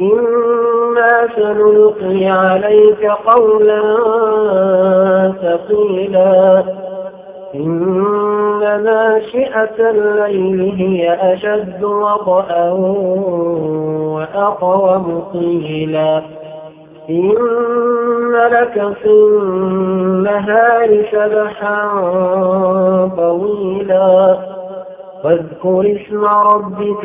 إنا سنلقي عليك قولا ثقيلا إن ناشئة الليل هي أشد وطأ وأقوم قيلا إن لك في النهار سبحا طويلا واذكر اسم ربك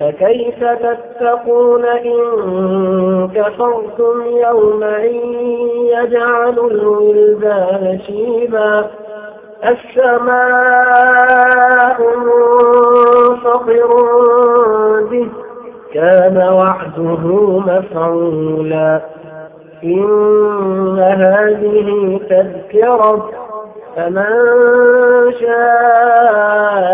فكيف تتقون إن كفرتم يوما يجعل الولدان شيبا؟ السماء منفطر به كان وعده مفعولا. إن هذه تذكرة فمن شاء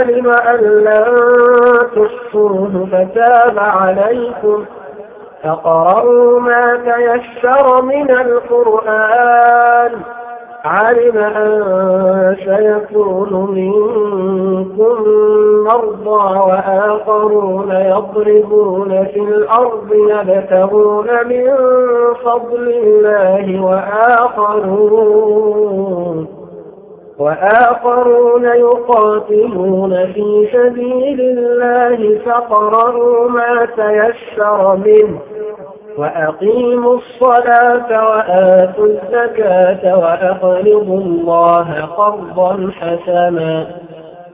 علم أن لن تحصوه فتاب عليكم. فقرأوا ما تيسر من القرآن. علم أن سيكون منكم مرضى وآخرون يضربون في الأرض يبتغون من فضل الله وآخرون. وآخرون يقاتلون في سبيل الله فقرأوا ما تيسر منه وأقيموا الصلاة وآتوا الزكاة وأقرضوا الله قرضا حسنا